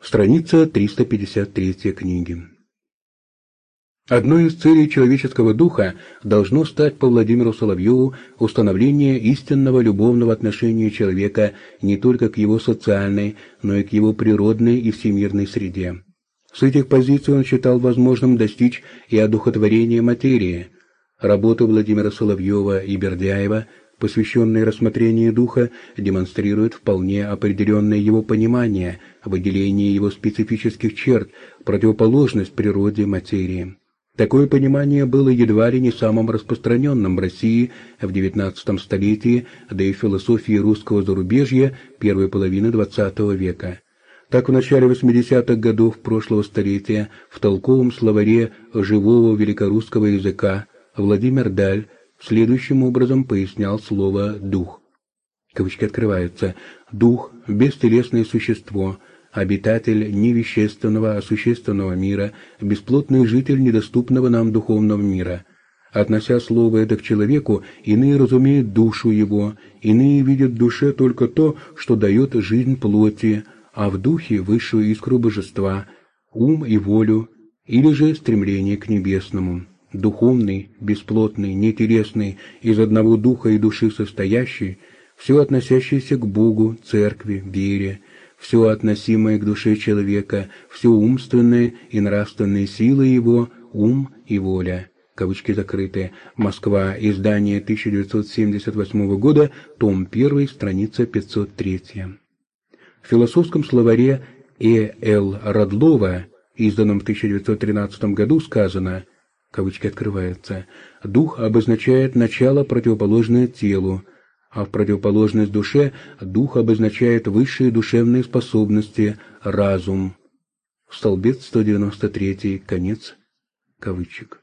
Страница 353 книги. Одной из целей человеческого духа должно стать по Владимиру Соловьеву установление истинного любовного отношения человека не только к его социальной, но и к его природной и всемирной среде. С этих позиций он считал возможным достичь и одухотворения материи. Работы Владимира Соловьева и Бердяева, посвященные рассмотрению духа, демонстрируют вполне определенное его понимание, выделение его специфических черт, противоположность природе материи. Такое понимание было едва ли не самым распространенным в России в XIX столетии, да и в философии русского зарубежья первой половины XX века. Так в начале 80-х годов прошлого столетия в толковом словаре живого великорусского языка Владимир Даль следующим образом пояснял слово «дух». Кавычки открываются. «Дух – бестелесное существо, обитатель невещественного, а существенного мира, бесплотный житель недоступного нам духовного мира. Относя слово это к человеку, иные разумеют душу его, иные видят в душе только то, что дает жизнь плоти, а в духе высшую искру божества, ум и волю, или же стремление к небесному. Духовный, бесплотный, нетелесный, из одного духа и души состоящий, все относящееся к Богу, церкви, вере, все относимое к душе человека, все умственные и нравственные силы его, ум и воля. Кавычки закрыты. Москва. Издание 1978 года. Том 1. Страница 503. В философском словаре Э. Л. Радлова, изданном в 1913 году, сказано, кавычки открываются, «Дух обозначает начало, противоположное телу, а в противоположность душе дух обозначает высшие душевные способности, разум. Столбец 193, конец кавычек.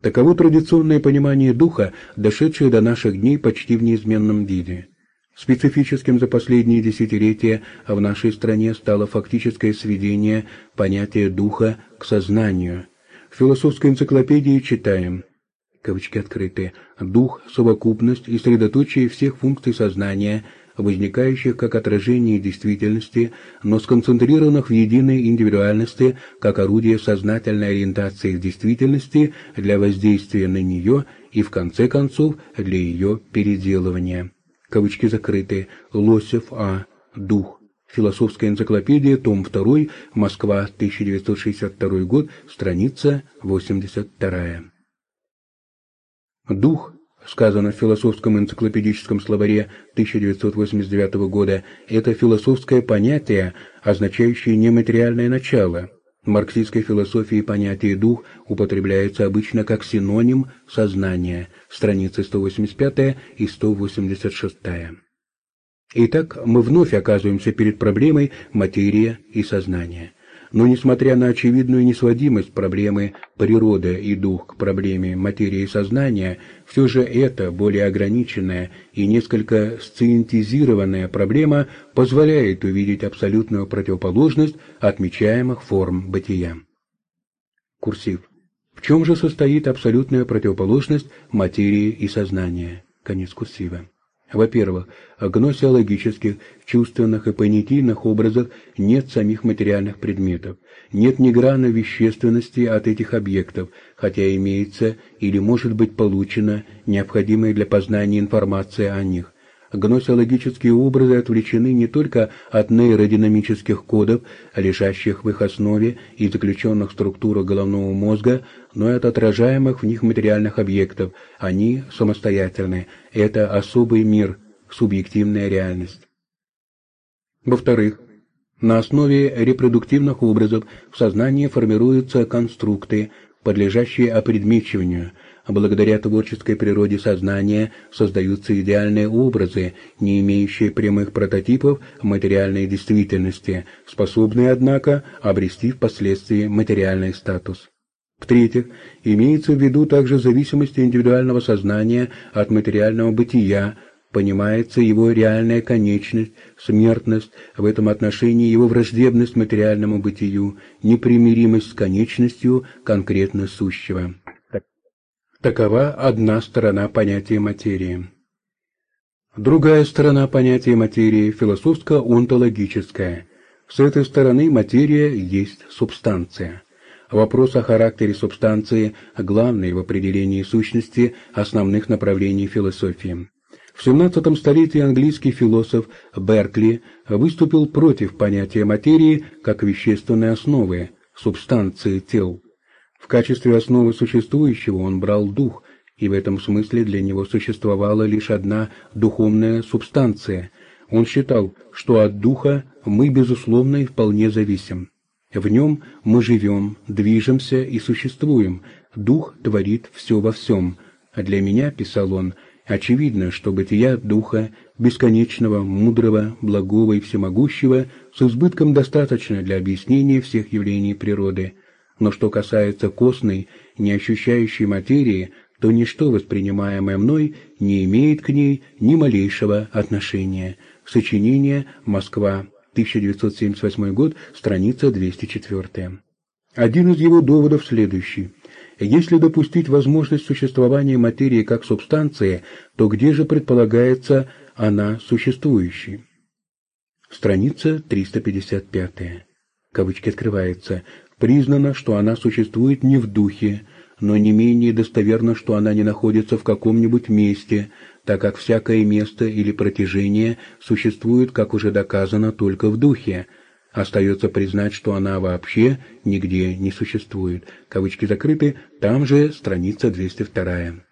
Таково традиционное понимание духа, дошедшее до наших дней почти в неизменном виде. Специфическим за последние десятилетия в нашей стране стало фактическое сведение понятия духа к сознанию. В философской энциклопедии читаем – кавычки открыты, дух, совокупность и средоточие всех функций сознания, возникающих как отражение действительности, но сконцентрированных в единой индивидуальности, как орудие сознательной ориентации в действительности для воздействия на нее и, в конце концов, для ее переделывания. Кавычки закрыты. Лосев А. Дух. Философская энциклопедия, том 2, Москва, 1962 год, страница 82. Дух, сказано в философском энциклопедическом словаре 1989 года, это философское понятие, означающее нематериальное начало. В марксистской философии понятие «дух» употребляется обычно как синоним сознания, страницы 185 и 186. Итак, мы вновь оказываемся перед проблемой материя и сознания. Но несмотря на очевидную несводимость проблемы природа и дух к проблеме материи и сознания, все же эта более ограниченная и несколько сциентизированная проблема позволяет увидеть абсолютную противоположность отмечаемых форм бытия. Курсив. В чем же состоит абсолютная противоположность материи и сознания? Конец курсива. Во-первых, в гносеологических, чувственных и понятийных образах нет самих материальных предметов, нет ни грана вещественности от этих объектов, хотя имеется или может быть получена необходимая для познания информация о них. Гносеологические образы отвлечены не только от нейродинамических кодов, лежащих в их основе и заключенных в структуру головного мозга, но и от отражаемых в них материальных объектов. Они самостоятельны. Это особый мир, субъективная реальность. Во-вторых, на основе репродуктивных образов в сознании формируются конструкты, подлежащие опредмечиванию – благодаря творческой природе сознания создаются идеальные образы, не имеющие прямых прототипов материальной действительности, способные, однако, обрести впоследствии материальный статус. В-третьих, имеется в виду также зависимость индивидуального сознания от материального бытия, понимается его реальная конечность, смертность, в этом отношении его враждебность материальному бытию, непримиримость с конечностью конкретно сущего. Такова одна сторона понятия материи. Другая сторона понятия материи – философско-онтологическая. С этой стороны материя есть субстанция. Вопрос о характере субстанции – главный в определении сущности основных направлений философии. В XVII столетии английский философ Беркли выступил против понятия материи как вещественной основы, субстанции тел. В качестве основы существующего он брал дух, и в этом смысле для него существовала лишь одна духовная субстанция. Он считал, что от духа мы, безусловно, и вполне зависим. В нем мы живем, движемся и существуем. Дух творит все во всем. А для меня, писал он, очевидно, что бытия Духа, бесконечного, мудрого, благого и всемогущего, с избытком достаточно для объяснения всех явлений природы. Но что касается костной, не ощущающей материи, то ничто, воспринимаемое мной, не имеет к ней ни малейшего отношения. Сочинение «Москва», 1978 год, страница 204. Один из его доводов следующий. Если допустить возможность существования материи как субстанции, то где же предполагается она существующей? Страница 355. Кавычки открываются. Признано, что она существует не в духе, но не менее достоверно, что она не находится в каком-нибудь месте, так как всякое место или протяжение существует, как уже доказано, только в духе. Остается признать, что она вообще нигде не существует. Кавычки закрыты, там же страница 202.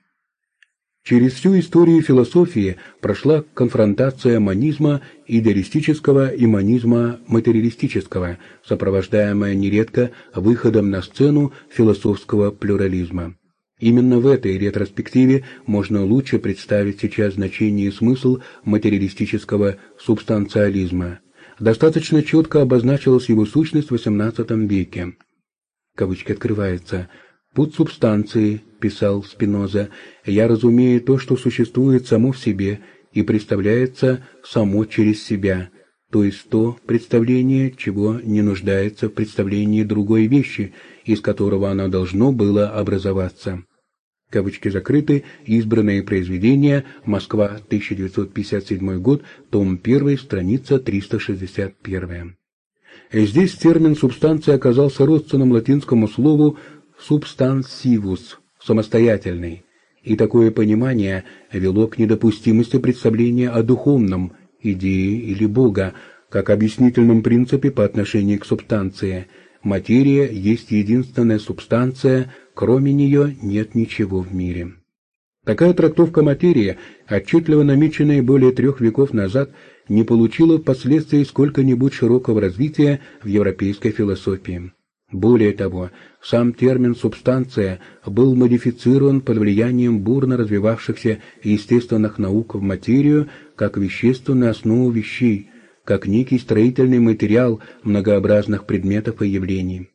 Через всю историю философии прошла конфронтация манизма идеалистического и манизма материалистического, сопровождаемая нередко выходом на сцену философского плюрализма. Именно в этой ретроспективе можно лучше представить сейчас значение и смысл материалистического субстанциализма. Достаточно четко обозначилась его сущность в XVIII веке. Кавычки открываются – «Путь субстанции», — писал Спиноза, — «я разумею то, что существует само в себе и представляется само через себя, то есть то представление, чего не нуждается в представлении другой вещи, из которого оно должно было образоваться». Кавычки закрыты. Избранные произведения. Москва, 1957 год. Том 1, страница 361. Здесь термин «субстанция» оказался родственным латинскому слову субстансивус, самостоятельный, и такое понимание вело к недопустимости представления о духовном, идее или Бога, как объяснительном принципе по отношению к субстанции. Материя есть единственная субстанция, кроме нее нет ничего в мире. Такая трактовка материи, отчетливо намеченная более трех веков назад, не получила впоследствии сколько-нибудь широкого развития в европейской философии. Более того, сам термин «субстанция» был модифицирован под влиянием бурно развивавшихся естественных наук в материю как вещественную основу вещей, как некий строительный материал многообразных предметов и явлений.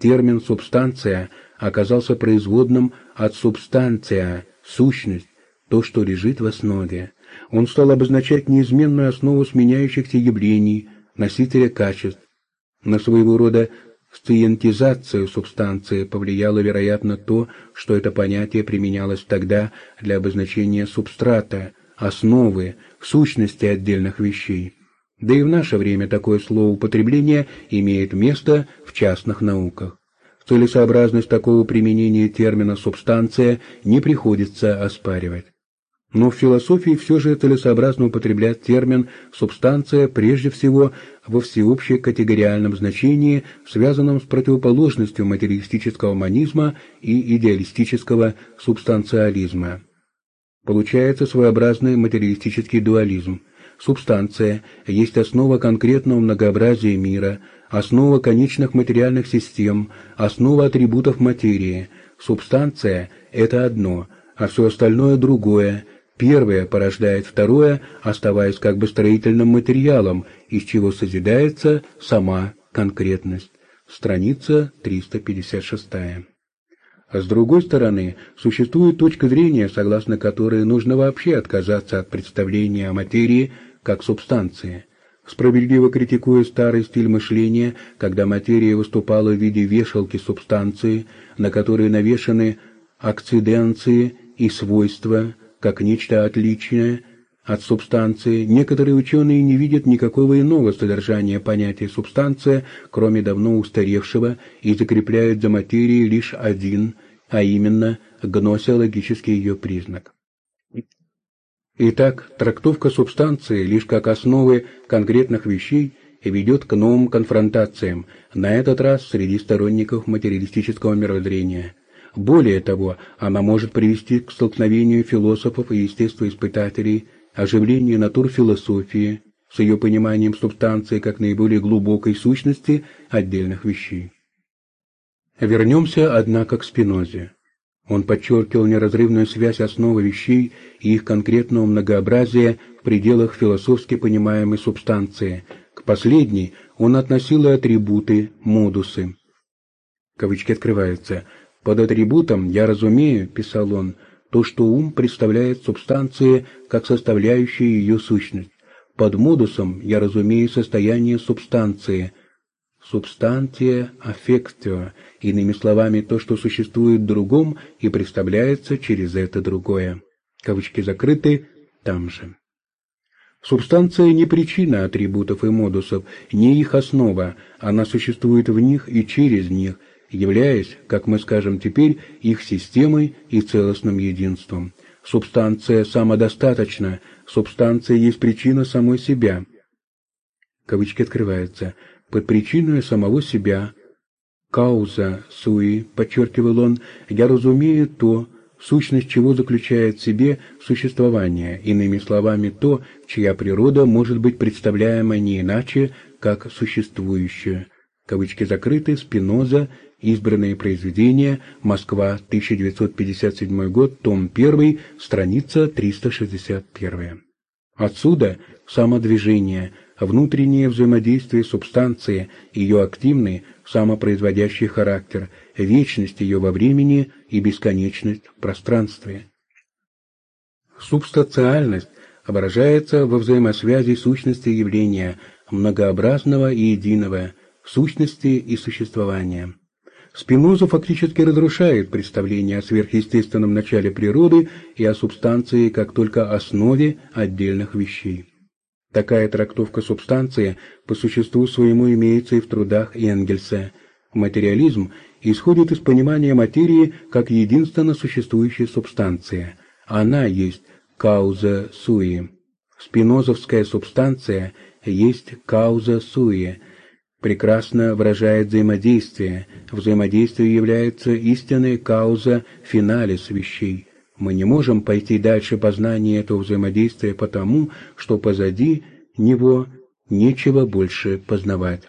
Термин «субстанция» оказался производным от «субстанция» – сущность, то, что лежит в основе. Он стал обозначать неизменную основу сменяющихся явлений, носителя качеств, на своего рода сциентизацию субстанции повлияло, вероятно, то, что это понятие применялось тогда для обозначения субстрата, основы, сущности отдельных вещей. Да и в наше время такое словоупотребление имеет место в частных науках. Целесообразность такого применения термина «субстанция» не приходится оспаривать. Но в философии все же целесообразно употреблять термин «субстанция» прежде всего во всеобщекатегориальном значении, связанном с противоположностью материалистического манизма и идеалистического субстанциализма. Получается своеобразный материалистический дуализм. Субстанция есть основа конкретного многообразия мира, основа конечных материальных систем, основа атрибутов материи. Субстанция – это одно, а все остальное – другое – Первое порождает второе, оставаясь как бы строительным материалом, из чего созидается сама конкретность. Страница 356. А с другой стороны, существует точка зрения, согласно которой нужно вообще отказаться от представления о материи как субстанции. Справедливо критикуя старый стиль мышления, когда материя выступала в виде вешалки субстанции, на которой навешаны акциденции и свойства – как нечто отличное, от субстанции, некоторые ученые не видят никакого иного содержания понятия «субстанция», кроме давно устаревшего, и закрепляют за материей лишь один, а именно гносеологический ее признак. Итак, трактовка субстанции лишь как основы конкретных вещей ведет к новым конфронтациям, на этот раз среди сторонников материалистического мировоззрения. Более того, она может привести к столкновению философов и естествоиспытателей – оживление натурфилософии с ее пониманием субстанции как наиболее глубокой сущности отдельных вещей. Вернемся, однако, к Спинозе. Он подчеркивал неразрывную связь основы вещей и их конкретного многообразия в пределах философски понимаемой субстанции. К последней он относил и атрибуты, модусы. Кавычки открываются. «Под атрибутом я разумею, — писал он, — то, что ум представляет субстанции как составляющую ее сущность. Под модусом я разумею состояние субстанции. Субстантия аффектио, иными словами, то, что существует в другом и представляется через это другое. Кавычки закрыты, там же. Субстанция не причина атрибутов и модусов, не их основа, она существует в них и через них, являясь, как мы скажем теперь, их системой и целостным единством. Субстанция самодостаточна, субстанция есть причина самой себя. Кавычки открываются. Под причиной самого себя, кауза суи, подчеркивал он, я разумею то, сущность чего заключает в себе существование, иными словами, то, чья природа может быть представляема не иначе, как существующая. Кавычки закрыты, Спиноза, Избранные произведения. Москва, 1957 год, том 1, страница 361. Отсюда самодвижение, внутреннее взаимодействие субстанции, ее активный, самопроизводящий характер, вечность ее во времени и бесконечность в пространстве. Субстациальность выражается во взаимосвязи сущности явления, многообразного и единого, сущности и существования. Спиноза фактически разрушает представление о сверхъестественном начале природы и о субстанции как только основе отдельных вещей. Такая трактовка субстанции по существу своему имеется и в трудах Энгельса. Материализм исходит из понимания материи как единственно существующей субстанции. Она есть кауза суи. Спинозовская субстанция есть кауза суи, прекрасно выражает взаимодействие. Взаимодействие является истинной кауза финалис вещей. Мы не можем пойти дальше познания этого взаимодействия потому, что позади него нечего больше познавать.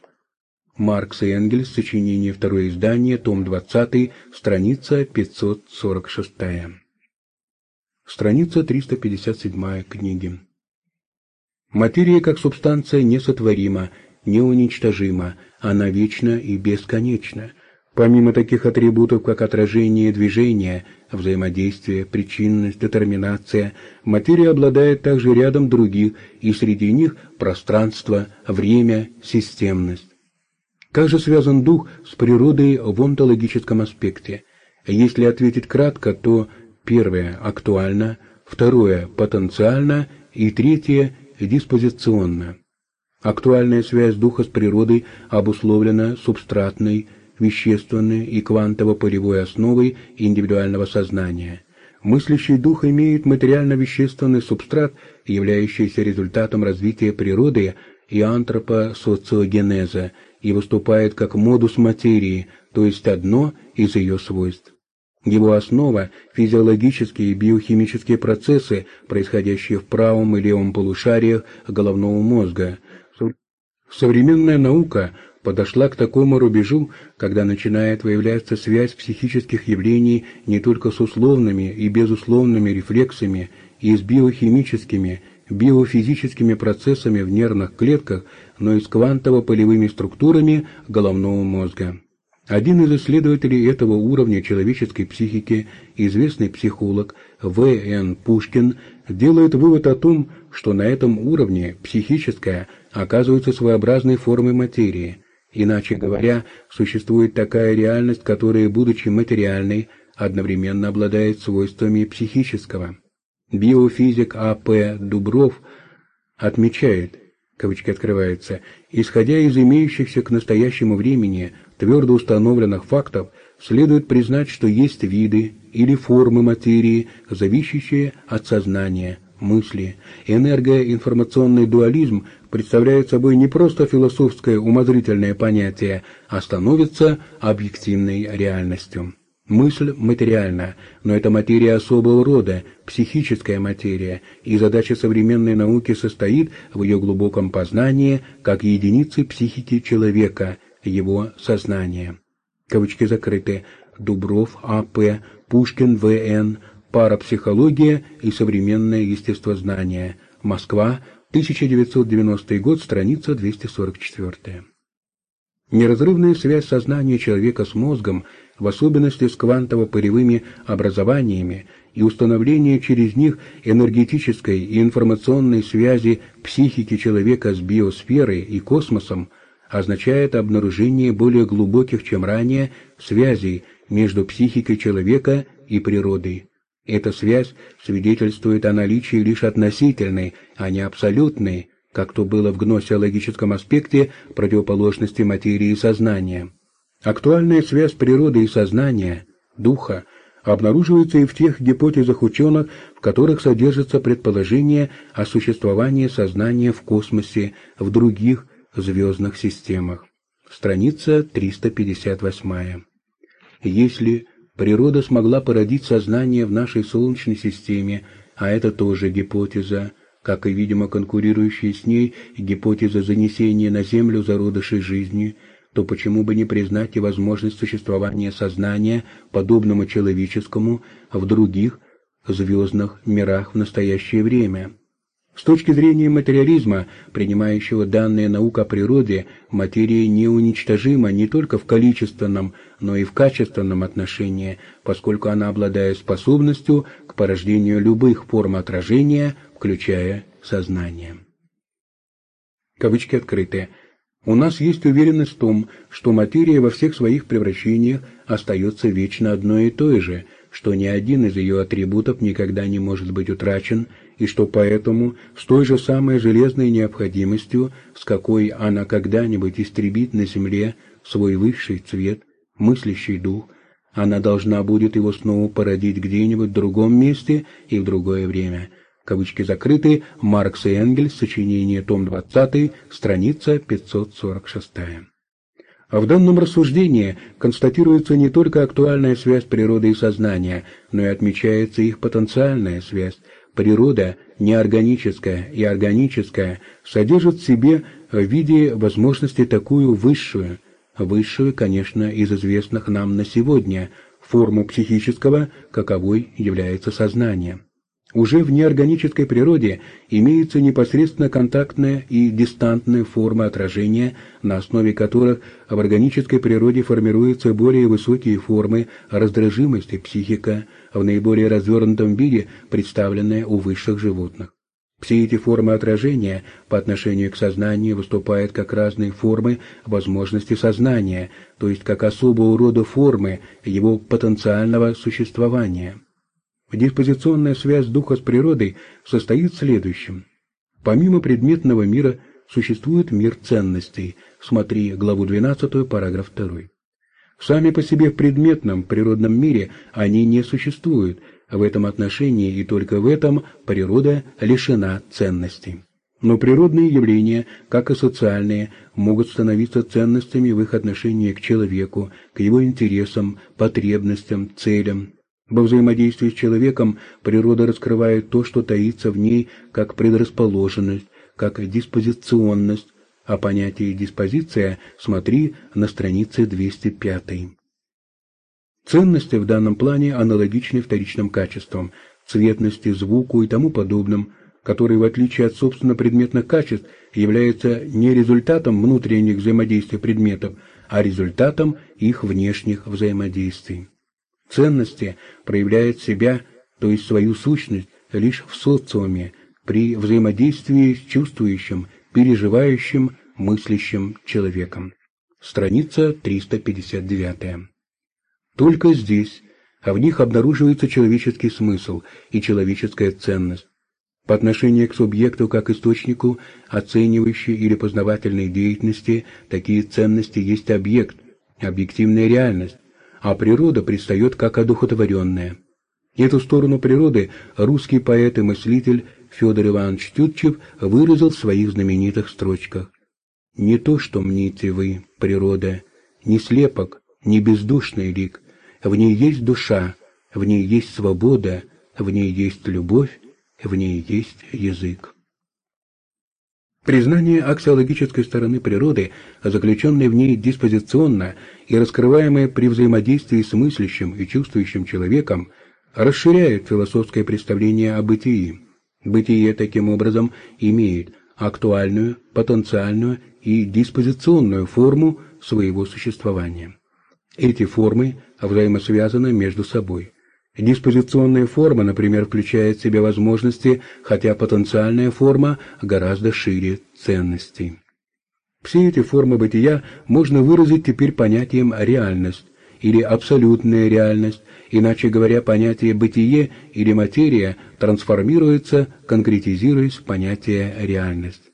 Маркс и Энгельс, сочинение, второе издание, том 20, страница 546. Страница 357 книги. Материя как субстанция несотворима, неуничтожима, она вечна и бесконечна. Помимо таких атрибутов, как отражение движения, взаимодействие, причинность, детерминация, материя обладает также рядом других, и среди них пространство, время, системность. Как же связан дух с природой в онтологическом аспекте? Если ответить кратко, то первое – актуально, второе – потенциально и третье – диспозиционно. Актуальная связь духа с природой обусловлена субстратной, вещественной и квантово-полевой основой индивидуального сознания. Мыслящий дух имеет материально-вещественный субстрат, являющийся результатом развития природы и антропосоциогенеза, и выступает как модус материи, то есть одно из ее свойств. Его основа – физиологические и биохимические процессы, происходящие в правом и левом полушариях головного мозга – Современная наука подошла к такому рубежу, когда начинает выявляться связь психических явлений не только с условными и безусловными рефлексами и с биохимическими, биофизическими процессами в нервных клетках, но и с квантово-полевыми структурами головного мозга. Один из исследователей этого уровня человеческой психики, известный психолог В.Н. Пушкин, делает вывод о том, что на этом уровне психическая оказывается своеобразной формой материи. Иначе говоря, существует такая реальность, которая, будучи материальной, одновременно обладает свойствами психического. Биофизик А.П. Дубров отмечает, кавычки открываются, исходя из имеющихся к настоящему времени твердо установленных фактов, следует признать, что есть виды или формы материи, зависящие от сознания, мысли. Энергоинформационный дуализм представляет собой не просто философское умозрительное понятие, а становится объективной реальностью. Мысль материальна, но это материя особого рода, психическая материя, и задача современной науки состоит в ее глубоком познании как единицы психики человека, его сознания. Кавычки закрыты. Дубров А.П. Пушкин В.Н. Парапсихология и современное естествознание. Москва, 1990 год, страница 244. Неразрывная связь сознания человека с мозгом, в особенности с квантово-полевыми образованиями, и установление через них энергетической и информационной связи психики человека с биосферой и космосом означает обнаружение более глубоких, чем ранее, связей между психикой человека и природой. Эта связь свидетельствует о наличии лишь относительной, а не абсолютной, как то было в гносеологическом аспекте противоположности материи и сознания. Актуальная связь природы и сознания, духа, обнаруживается и в тех гипотезах ученых, в которых содержится предположение о существовании сознания в космосе, в других звездных системах. Страница 358. Если Природа смогла породить сознание в нашей Солнечной системе, а это тоже гипотеза, как и, видимо, конкурирующая с ней гипотеза занесения на Землю зародышей жизни, то почему бы не признать и возможность существования сознания, подобному человеческому, в других звездных мирах в настоящее время? С точки зрения материализма, принимающего данные наук о природе, материя неуничтожима не только в количественном, но и в качественном отношении, поскольку она обладает способностью к порождению любых форм отражения, включая сознание. Кавычки открыты. У нас есть уверенность в том, что материя во всех своих превращениях остается вечно одной и той же, что ни один из ее атрибутов никогда не может быть утрачен и что поэтому с той же самой железной необходимостью, с какой она когда-нибудь истребит на земле свой высший цвет, мыслящий дух, она должна будет его снова породить где-нибудь в другом месте и в другое время. Кавычки закрыты. Маркс и Энгельс. Сочинение. Том 20. Страница 546. А в данном рассуждении констатируется не только актуальная связь природы и сознания, но и отмечается их потенциальная связь, Природа неорганическая и органическая содержит в себе в виде возможности такую высшую, высшую, конечно, из известных нам на сегодня, форму психического, каковой является сознание. Уже в неорганической природе имеются непосредственно контактная и дистантная формы отражения, на основе которых в органической природе формируются более высокие формы раздражимости психика, в наиболее развернутом виде представленная у высших животных. Все эти формы отражения по отношению к сознанию выступают как разные формы возможности сознания, то есть как особого рода формы его потенциального существования. Диспозиционная связь духа с природой состоит в следующем. Помимо предметного мира существует мир ценностей. Смотри главу 12, параграф 2. Сами по себе в предметном природном мире они не существуют, в этом отношении и только в этом природа лишена ценностей. Но природные явления, как и социальные, могут становиться ценностями в их отношении к человеку, к его интересам, потребностям, целям, во взаимодействии с человеком природа раскрывает то, что таится в ней как предрасположенность, как диспозиционность, а понятие диспозиция смотри на странице 205. Ценности в данном плане аналогичны вторичным качествам, цветности, звуку и тому подобным, которые, в отличие от собственно предметных качеств, являются не результатом внутренних взаимодействий предметов, а результатом их внешних взаимодействий ценности проявляет себя, то есть свою сущность, лишь в социуме, при взаимодействии с чувствующим, переживающим, мыслящим человеком. Страница 359. Только здесь, а в них обнаруживается человеческий смысл и человеческая ценность. По отношению к субъекту как источнику оценивающей или познавательной деятельности такие ценности есть объект, объективная реальность, а природа предстает как одухотворенная. Эту сторону природы русский поэт и мыслитель Федор Иванович Тютчев выразил в своих знаменитых строчках. «Не то, что мните вы, природа, не слепок, не бездушный лик, в ней есть душа, в ней есть свобода, в ней есть любовь, в ней есть язык». Признание аксиологической стороны природы, заключенное в ней диспозиционно и раскрываемое при взаимодействии с мыслящим и чувствующим человеком, расширяет философское представление о бытии. Бытие таким образом имеет актуальную, потенциальную и диспозиционную форму своего существования. Эти формы взаимосвязаны между собой. Диспозиционная форма, например, включает в себя возможности, хотя потенциальная форма гораздо шире ценностей. Все эти формы бытия можно выразить теперь понятием «реальность» или «абсолютная реальность», иначе говоря, понятие «бытие» или «материя» трансформируется, конкретизируясь в понятие «реальность».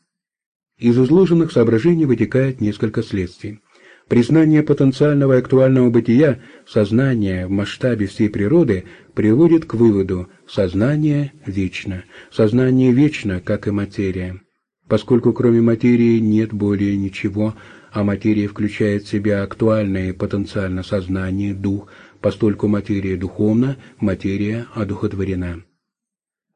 Из изложенных соображений вытекает несколько следствий. Признание потенциального актуального бытия сознания в масштабе всей природы приводит к выводу «сознание вечно». Сознание вечно, как и материя. Поскольку кроме материи нет более ничего, а материя включает в себя актуальное и потенциально сознание, дух, постольку материя духовна, материя одухотворена.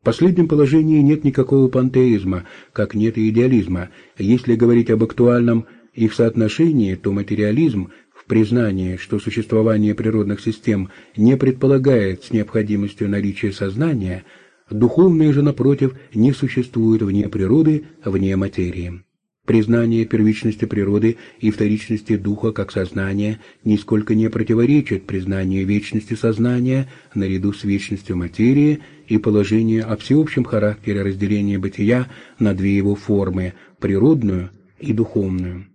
В последнем положении нет никакого пантеизма, как нет и идеализма. Если говорить об актуальном их соотношении, то материализм в признании, что существование природных систем не предполагает с необходимостью наличия сознания, духовное же, напротив, не существует вне природы, вне материи. Признание первичности природы и вторичности духа как сознания нисколько не противоречит признанию вечности сознания наряду с вечностью материи и положению о всеобщем характере разделения бытия на две его формы – природную и духовную.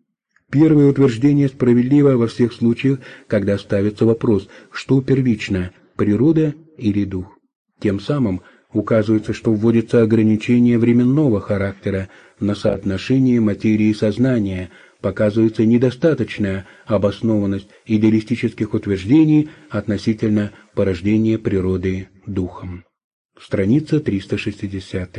Первое утверждение справедливо во всех случаях, когда ставится вопрос, что первично – природа или дух. Тем самым указывается, что вводится ограничение временного характера на соотношение материи и сознания, показывается недостаточная обоснованность идеалистических утверждений относительно порождения природы духом. Страница 360.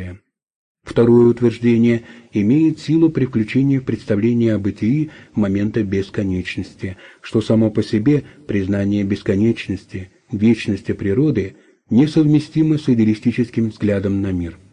Второе утверждение имеет силу при включении в представление о бытии момента бесконечности, что само по себе признание бесконечности, вечности природы несовместимо с идеалистическим взглядом на мир.